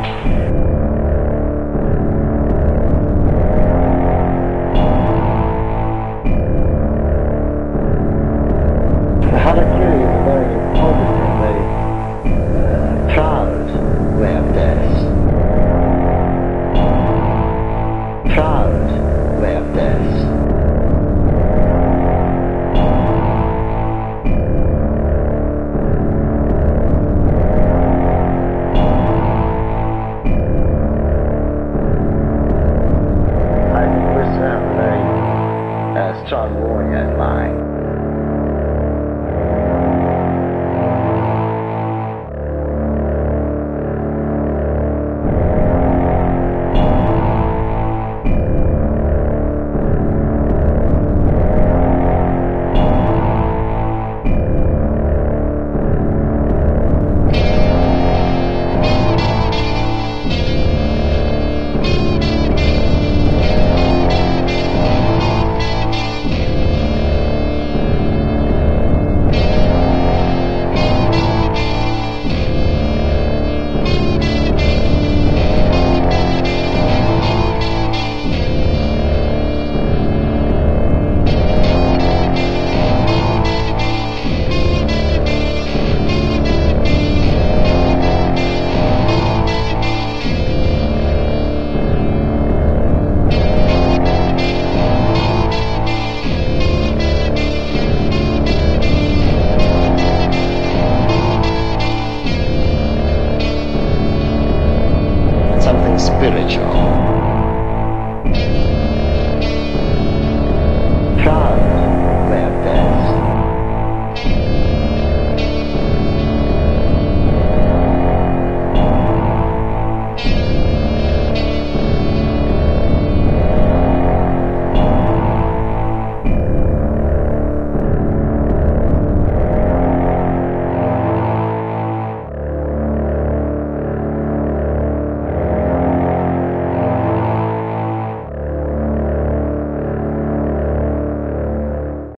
Bye. Uh, strong warrior in